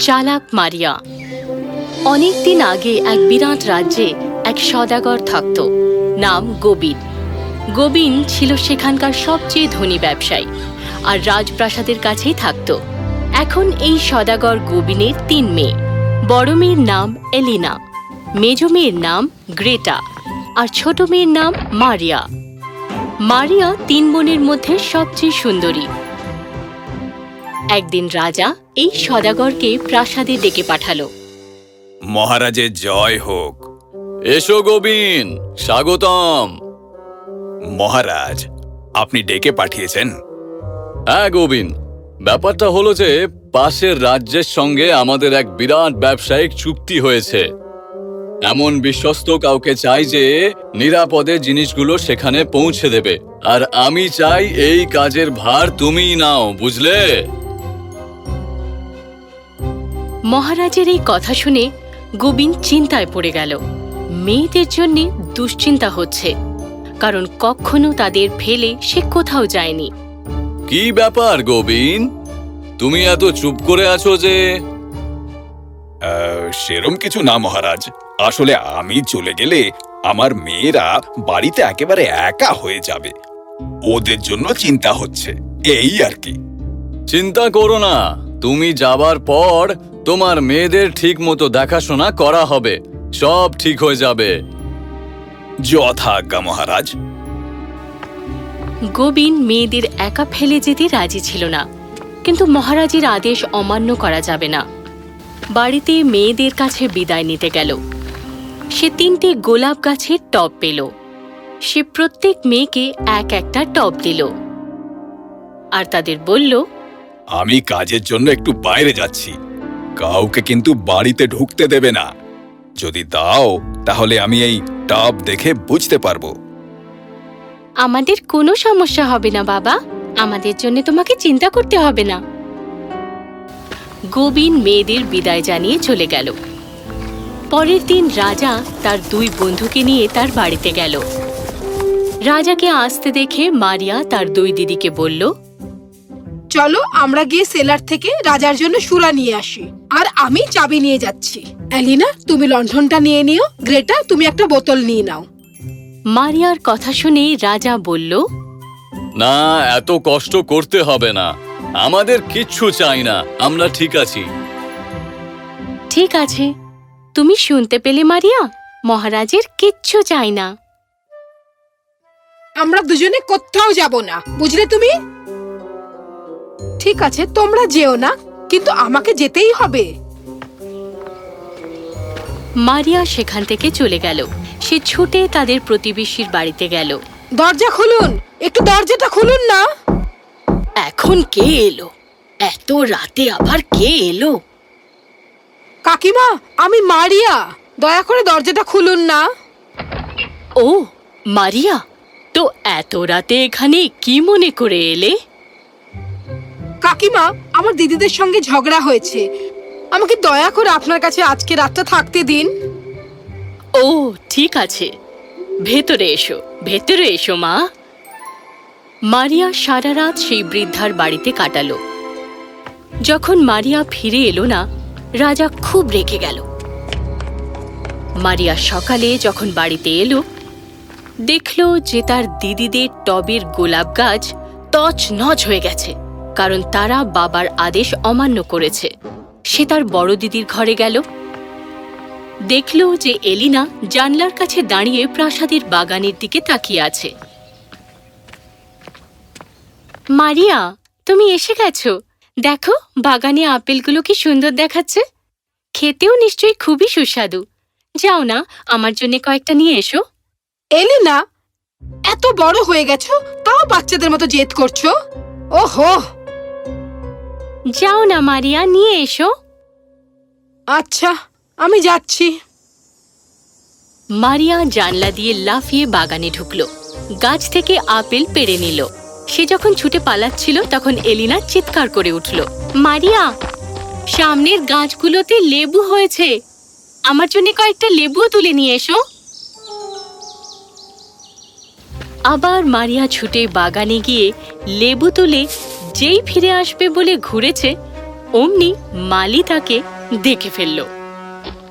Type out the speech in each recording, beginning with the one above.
চালাক মারিয়া। অনেক দিন আগে এক বিরাট রাজ্যে এক সদাগর থাকত, নাম গোবিন। গোবিন ছিল সেখানকার সবচেয়ে ধনী ব্যবসায়ী আর রাজপ্রাসাদের কাছেই থাকত। এখন এই সদাগর গোবিনের তিন মেয়ে, বড় মেয়ের নাম এলিনা, মেজ মেয়ের নাম গ্রেটা আর ছোট মেয়ের নাম মারিয়া। মারিয়া তিন বোনের মধ্যে সবচেয়ে সুন্দরী। একদিন রাজা এই সদাগরকে প্রাসাদে ডেকে পাঠালো। মহারাজের জয় হোক। এসো গোবিন স্বাগতম। মহারাজ আপনি ডেকে পাঠিয়েছেন? হ্যাঁ গোবিন ব্যাপারটা হলো যে পাশের রাজ্যের সঙ্গে আমাদের এক বিরাট ব্যবসায়িক চুক্তি হয়েছে। এমন বিশ্বস্ত কাউকে চাই যে নিরাপদে জিনিসগুলো সেখানে পৌঁছে দেবে। আর আমি চাই এই কাজের ভার তুমিই নাও বুঝলে? মহারাজের এই কথা শুনে গোবিন চিন্তায় পড়ে গেল। মেয়েদের জন্য দুশ্চিন্তা হচ্ছে কারণ কখনো তাদের ফেলে সে কোথাও যায়নি। কি ব্যাপার গোবিন তুমি এত চুপ করে আছো যে সেরম কিছু না মহারাজ। আসলে আমি চলে গেলে আমার মেয়েরা বাড়িতে একেবারে একা হয়ে যাবে। ওদের জন্য চিন্তা হচ্ছে এই আর কি। চিন্তা করো না তুমি যাবার পর তোমার মেয়েদের ঠিক মতো দেখাশোনা করা হবে সব ঠিক হয়ে যাবে। যথাজ্ঞা মহারাজ। গোবিন মেয়েদের একা ফেলে যেতে রাজি ছিল না কিন্তু মহারাজের আদেশ অমান্য করা যাবে না। বাড়িতে মেয়েদের কাছে বিদায় নিতে গেল। সে তিনটে গোলাপ গাছের টব পেল। সে প্রত্যেক মেয়েকে এক একটা টব দিল। আর তাদের বলল আমি কাজের জন্য একটু বাইরে যাচ্ছি। কাউকে কিন্তু বাড়িতে ঢুকতে দেবে না। যদি দাও তাহলে আমি এই টাব দেখে বুঝতে পারব। আমাদের কোনো সমস্যা হবে না বাবা। আমাদের জন্য তোমাকে চিন্তা করতে হবে না। গোবিন মেয়েদের বিদায় জানিয়ে চলে গেল। পরের দিন রাজা তার দুই বন্ধুকে নিয়ে তার বাড়িতে গেল। রাজাকে আসতে দেখে মারিয়া তার দুই দিদিকে বলল চলো আমরা গিয়ে সেলার থেকে রাজার জন্য সুরা নিয়ে আসি আর আমি চাবি নিয়ে যাচ্ছি। অ্যালিনা তুমি লণ্ঠনটা নিয়ে নিও গ্রেটা তুমি একটা বোতল নিয়ে নাও। মারিয়ার কথা শুনে রাজা বলল না এত কষ্ট করতে হবে না। আমাদের কিচ্ছু চাই না। আমরা ঠিক আছি। ঠিক আছে। তুমি শুনতে পেলে মারিয়া? মহারাজের কিচ্ছু চাই না। আমরা দুজনে কোথাও যাব না বুঝলে তুমি? ঠিক আছে তোমরা যেও না কিন্তু আমাকে যেতেই হবে। মারিয়া সেখান থেকে চলে গেল। সে ছুটে তাদের প্রতিবেশীর বাড়িতে গেল। দরজা খুলুন একটু দরজাটা খুলুন না। এখন কে এলো? এত রাতে আবার কে এলো? কাকিমা আমি মারিয়া। দয়া করে দরজাটা খুলুন না। ও মারিয়া তো এত রাতে এখানে কি মনে করে এলে? কাকিমা আমার দিদিদের সঙ্গে ঝগড়া হয়েছে। আমাকে দয়া করে আপনার কাছে আজকে রাতটা থাকতে দিন। ও ঠিক আছে। ভেতরে এসো ভেতরে এসো মা। মারিয়া সারা রাত সেই বৃদ্ধার বাড়িতে কাটালো। যখন মারিয়া ফিরে এলো না, রাজা খুব রেগে গেল। মারিয়া সকালে যখন বাড়িতে এলো, দেখল যে তার দিদিদের টবের গোলাপ গাছ তছ নচ হয়ে গেছে, কারণ তারা বাবার আদেশ অমান্য করেছে। সে তার বড় দিদির ঘরে গেল। দেখল যে এলিনা জানলার কাছে দাঁড়িয়ে প্রাসাদের বাগানের দিকে তাকিয়ে আছে। মারিয়া তুমি এসে গেছো। দেখো বাগানে আপেলগুলো কি সুন্দর দেখাচ্ছে। খেতেও নিশ্চয়ই খুবই সুস্বাদু। যাও না আমার জন্য কয়েকটা নিয়ে এসো। এলিনা এত বড় হয়ে গেছো তাও বাচ্চাদের মতো জেদ করছ? ওহো! যাও না মারিয়া নিয়ে এসো। আচ্ছা আমি যাচ্ছি। মারিয়া জানলা দিয়ে লাফিয়ে বাগানে ঢুকলো। গাছ থেকে আপেল পেড়ে নিল। সে যখন ছুটে পালাচ্ছিল, তখন এলিনা চিৎকার করে উঠল, মারিয়া, সামনের গাছগুলোতে লেবু হয়েছে। আমার জন্য কয়েকটা লেবুও তুলে নিয়ে এসো। আবার মারিয়া ছুটে বাগানে গিয়ে লেবু তুলে যেই ফিরে আসবে বলে ঘুরেছে, অমনি মালি তাকে দেখে ফেলল।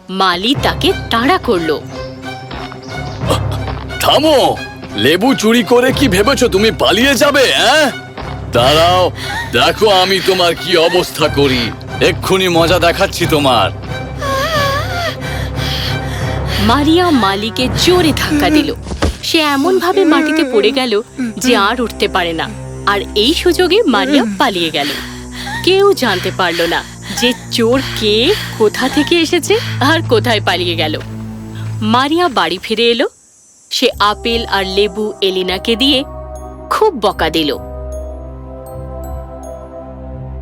মালি তাকে তাড়া করল। থামো! লেবু চুরি করে কি ভেবেছো তুমি পালিয়ে যাবে হ্যাঁ? দাঁড়াও দেখো আমি তোমার কি অবস্থা করি। এক্ষুনি মজা দেখাচ্ছি তোমার। মারিয়া মালিকে জোরে ধাক্কা দিল। সে এমন ভাবে মাটিতে পড়ে গেল যে আর উঠতে পারে না। আর এই সুযোগে মারিয়া পালিয়ে গেল। কেউ জানতে পারল না যে চোর কে কোথা থেকে এসেছে আর কোথায় পালিয়ে গেল। মারিয়া বাড়ি ফিরে এলো। সে আপেল আর লেবু এলিনাকে দিয়ে খুব বকা দিল।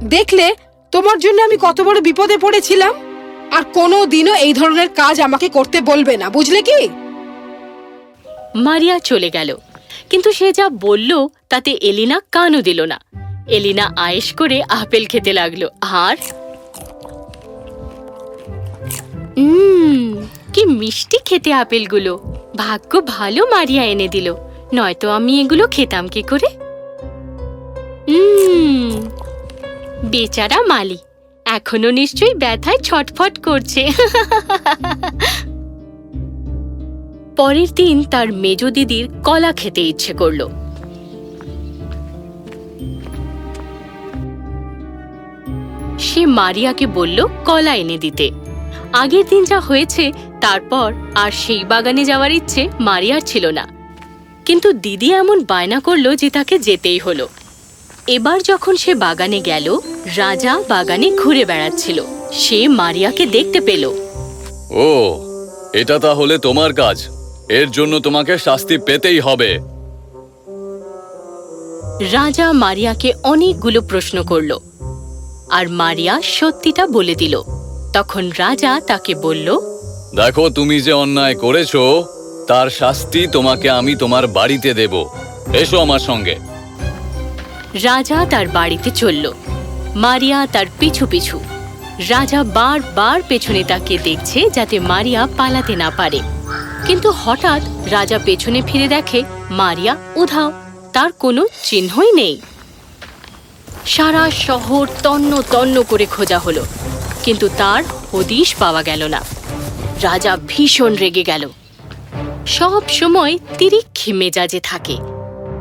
দেখলে তোমার জন্য আমি কত বড় বিপদে পড়েছিলাম আর কোনো দিনও এই ধরনের কাজ আমাকে করতে বলবে না বুঝলে কি? মারিয়া চলে গেল কিন্তু সে যা বলল তাতে এলিনা কানও দিল না। এলিনা আয়েশ করে আপেল খেতে লাগল আর কি মিষ্টি খেতে আপেলগুলো। ভাগ্য ভালো মারিয়া এনে দিল। নয়তো আমি এগুলো খেতাম কি করে? বেচারা মালি, এখনও নিশ্চয়ই ব্যথায় ছটফট করছে। পরের দিন তার মেজ দিদির কলা খেতে ইচ্ছে করল। সে মারিয়াকে বলল, কলা এনে দিতে। আগের দিন যা হয়েছে তারপর আর সেই বাগানে যাওয়ার ইচ্ছে মারিয়ার ছিল না। কিন্তু দিদি এমন বায়না করল যে তাকে যেতেই হলো। এবার যখন সে বাগানে গেল রাজা বাগানে ঘুরে বেড়াচ্ছিল। সে মারিয়াকে দেখতে পেল। ও এটা তাহলে তোমার কাজ। এর জন্য তোমাকে শাস্তি পেতেই হবে। রাজা মারিয়াকে অনেকগুলো প্রশ্ন করল। আর মারিয়া সত্যিটা বলে দিল। তখন রাজা তাকে বলল দেখো তুমি যে অন্যায় করেছ তার শাস্তি তোমাকে আমি তোমার বাড়িতে দেব। এসো আমার সঙ্গে। রাজা তার বাড়িতে চলল। মারিয়া তার পিছু পিছু। রাজা বারবার পেছনে তাকিয়ে দেখছে যাতে মারিয়া পালাতে না পারে। কিন্তু হঠাৎ রাজা পেছনে ফিরে দেখে মারিয়া উধাও তার কোনো চিহ্নই নেই। সারা শহর তন্ন তন্ন করে খোঁজা হলো। কিন্তু তার হদিশ পাওয়া গেল না। রাজা ভীষণ রেগে গেল। সব সময় তিরিক্ষি মেজাজে থাকে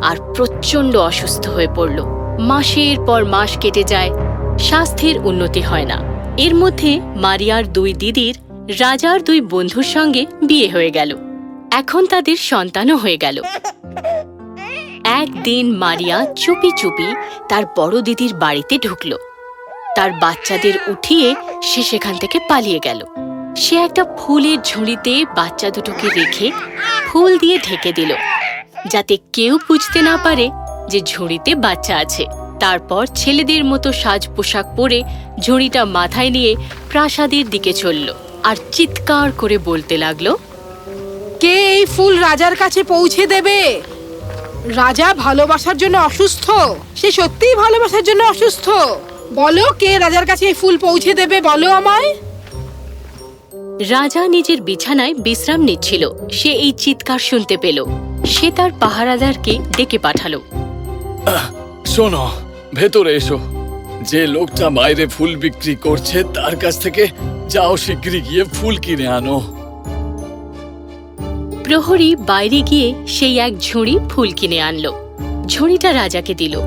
আর প্রচণ্ড অসুস্থ হয়ে পড়ল। মাসের পর মাস কেটে যায়, স্বাস্থ্যের উন্নতি হয় না। এর মধ্যে মারিয়ার দুই দিদির, রাজার দুই বন্ধুর সঙ্গে বিয়ে হয়ে গেল। এখন তাদের সন্তানও হয়ে গেল। একদিন মারিয়া চুপি চুপি তার বড় দিদির বাড়িতে ঢুকল। তার বাচ্চাদের উঠিয়ে সে সেখান থেকে পালিয়ে গেল। সে একটা ফুলের ঝুড়িতে বাচ্চা দুটোকে রেখে ফুল দিয়ে ঢেকে দিল, যাতে কেউ বুঝতে না পারে যে ঝুড়িতে বাচ্চা আছে। তারপর ছেলেদের মতো সাজ পোশাক পরে ঝুড়িটা মাথায় নিয়ে প্রাসাদের দিকে চলল আর চিৎকার করে বলতে লাগল, কে এই ফুল রাজার কাছে পৌঁছে দেবে? রাজা ভালোবাসার জন্য অসুস্থ। সে সত্যিই ভালোবাসার জন্য অসুস্থ। বলো কে রাজার কাছে এই ফুল পৌঁছে দেবে বলো আমায়। রাজা নিজের বিছানায় বিশ্রাম নিচ্ছিল। সে এই চিৎকার শুনতে পেল। সে তার পাহারাদারকে ডেকে পাঠালো। শোনো ভেতরে এসো। যে লোকটা বাইরে ফুল বিক্রি করছে তার কাছ থেকে যাও শিগগিরই গিয়ে ফুল কিনে আনো। প্রহরী বাইরে গিয়ে সেই এক ঝুড়ি ফুল কিনে আনলো। ঝুড়িটা রাজাকে দিল।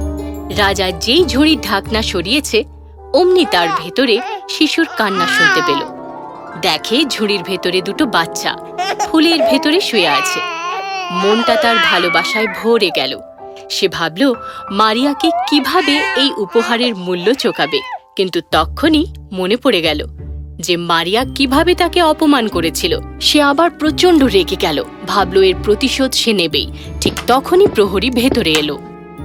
রাজা যেই ঝুড়ির ঢাকনা সরিয়েছে, অমনি তার ভেতরে শিশুর কান্না শুনতে পেল। দেখে ঝুড়ির ভেতরে দুটো বাচ্চা, ফুলের ভেতরে শুয়ে আছে। মনটা তার ভালোবাসায় ভরে গেল। সে ভাবল, মারিয়াকে কীভাবে এই উপহারের মূল্য চোকাবে? কিন্তু তক্ষণই মনে পড়ে গেল যে মারিয়া কীভাবে তাকে অপমান করেছিল। সে আবার প্রচণ্ড রেগে গেল। ভাবল, এর প্রতিশোধ সে নেবেই। ঠিক তখনই প্রহরী ভেতরে এলো।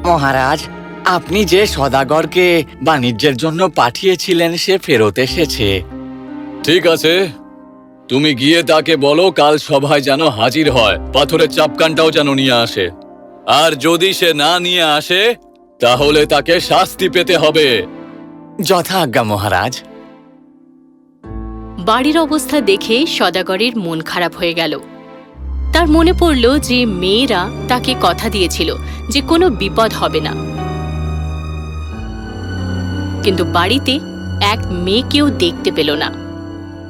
মহারাজ আপনি যে সদাগরকে বাণিজ্যের জন্য পাঠিয়েছিলেন সে ফেরত এসেছে। ঠিক আছে। তুমি গিয়ে তাকে বলো কাল সভায় যেন হাজির হয়। পাথরের চাপকানটাও যেন নিয়ে আসে। আর যদি সে না নিয়ে আসে তাহলে তাকে শাস্তি পেতে হবে। যথা আজ্ঞা মহারাজ। বাড়ির অবস্থা দেখে সদাগরের মন খারাপ হয়ে গেল। তার মনে পড়ল যে মেয়েরা তাকে কথা দিয়েছিল যে কোনো বিপদ হবে না। কিন্তু বাড়িতে এক মেয়েকেও দেখতে পেল না।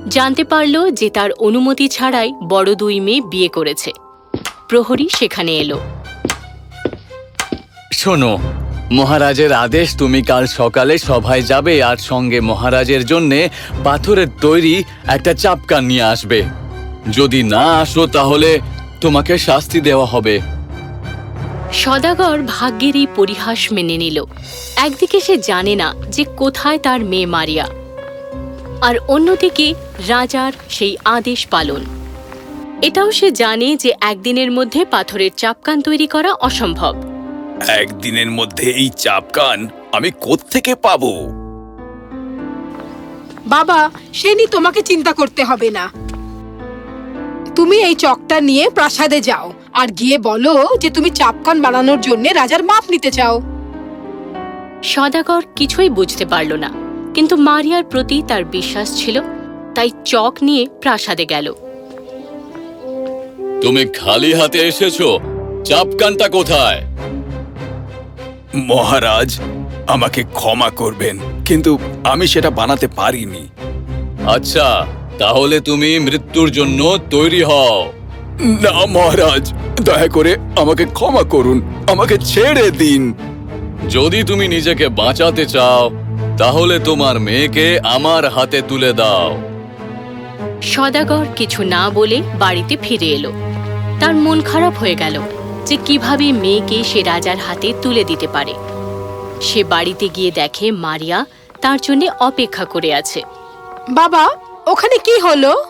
জানতে পারল যে তার অনুমতি ছাড়াই বড় দুই মেয়ে বিয়ে করেছে। প্রহরী সেখানে এলো। শোনো, মহারাজের আদেশ তুমি কাল সকালে সভায় যাবে আর সঙ্গে মহারাজের জন্যে পাথরের তৈরি একটা চাপকান নিয়ে আসবে। যদি না আসো তাহলে তোমাকে শাস্তি দেওয়া হবে। সদাগর ভাগ্যের এই পরিহাস মেনে নিল। একদিকে সে জানে না যে কোথায় তার মেয়ে মারিয়া আর অন্যদিকে রাজার সেই আদেশ পালন। এটাও সে জানে যে একদিনের মধ্যে পাথরের চাপকান তৈরি করা অসম্ভব। একদিনের মধ্যে এই চাপকান আমি কোত্থেকে পাবো? বাবা সে নিয়ে তোমাকে চিন্তা করতে হবে না। তুমি এই চকটা নিয়ে প্রাসাদে যাও। আর গিয়ে বলো যে তুমি চাপকান বানানোর জন্য রাজার মাপ নিতে চাও। সদাগর কিছুই বুঝতে পারল না কিন্তু মারিয়ার প্রতি তার বিশ্বাস ছিল তাই চক নিয়ে প্রাসাদে গেল। তুমি খালি হাতে এসেছ চাপকানটা কোথায়? মহারাজ আমাকে ক্ষমা করবেন কিন্তু আমি সেটা বানাতে পারিনি। আচ্ছা তাহলে তুমি মৃত্যুর জন্য তৈরি হও। না মহারাজ। দয়া করে আমাকে ক্ষমা করুন। আমাকে ছেড়ে দিন। যদি তুমি নিজেকে বাঁচাতে চাও তাহলে তোমার মেয়েকে আমার হাতে তুলে দাও। সদাগর কিছু না বলে বাড়িতে ফিরে এলো। তার মন খারাপ হয়ে গেল যে কীভাবে মেয়েকে সে রাজার হাতে তুলে দিতে পারে। সে বাড়িতে গিয়ে দেখে মারিয়া তার জন্য অপেক্ষা করে আছে। বাবা ওখানে কি হলো?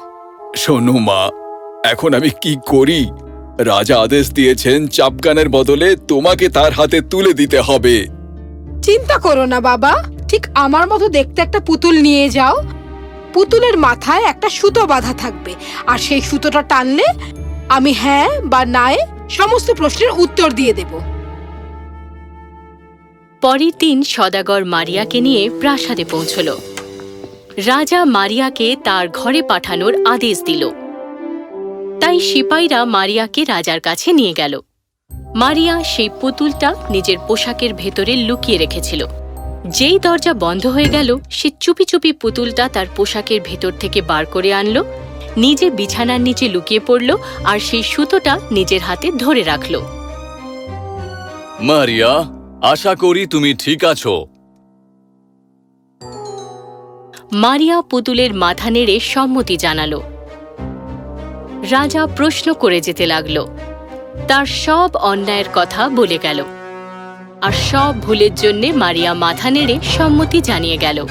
শোনো মা এখন আমি কি করি? রাজা আদেশ দিয়েছেন চাপকানের বদলে তোমাকে তার হাতে তুলে দিতে হবে। চিন্তা করো না বাবা। ঠিক আমার মতো দেখতে একটা পুতুল নিয়ে যাও। পুতুলের মাথায় একটা সুতো বাঁধা থাকবে। আর সেই সুতোটা টানলে আমি হ্যাঁ বা নায় সমস্ত প্রশ্নের উত্তর দিয়ে দেব। পরের দিন সদাগর মারিয়াকে নিয়ে প্রাসাদে পৌঁছল। রাজা মারিয়াকে তার ঘরে পাঠানোর আদেশ দিল। তাই সিপাইরা মারিয়াকে রাজার কাছে নিয়ে গেল। মারিয়া সেই পুতুলটা নিজের পোশাকের ভেতরে লুকিয়ে রেখেছিল। যেই দরজা বন্ধ হয়ে গেল সে চুপি চুপি পুতুলটা তার পোশাকের ভেতর থেকে বার করে আনলো নিজে বিছানার নিচে লুকিয়ে পড়ল আর সেই সুতোটা নিজের হাতে ধরে রাখল। মারিয়া আশা করি তুমি ঠিক আছো। মারিয়া পুতুলের মাথা নেড়ে সম্মতি জানালো। রাজা প্রশ্ন করে যেতে লাগল। তার সব অন্যায়ের কথা বলে গেল। আর সব ভুলের জন্যে মারিয়া মাথা নেড়ে সম্মতি জানিয়ে গেল।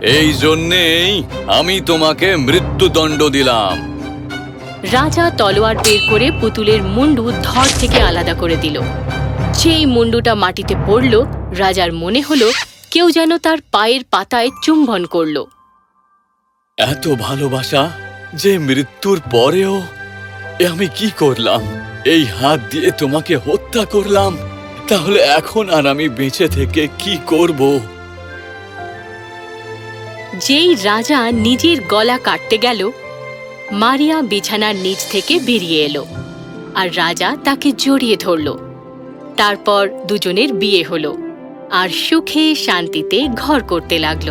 এই জন্যেই আমি তোমাকে মৃত্যুদণ্ড দিলাম। রাজা তলোয়ার বের করে পুতুলের মুন্ডু ধর থেকে আলাদা করে দিল। যেই মুন্ডুটা মাটিতে পড়ল রাজার মনে হলো কেউ যেন তার পায়ের পাতায় চুম্বন করল। এত ভালোবাসা যে মৃত্যুর পরেও আমি কি করলাম? এই হাত দিয়ে তোমাকে হত্যা করলাম? তাহলে এখন আর আমি বেঁচে থেকে কি করব? যেই রাজা নিজের গলা কাটতে গেল, মারিয়া বিছানার নিচ থেকে বেরিয়ে এলো আর রাজা তাকে জড়িয়ে ধরল। তারপর দুজনের বিয়ে হলো আর সুখে শান্তিতে ঘর করতে লাগল।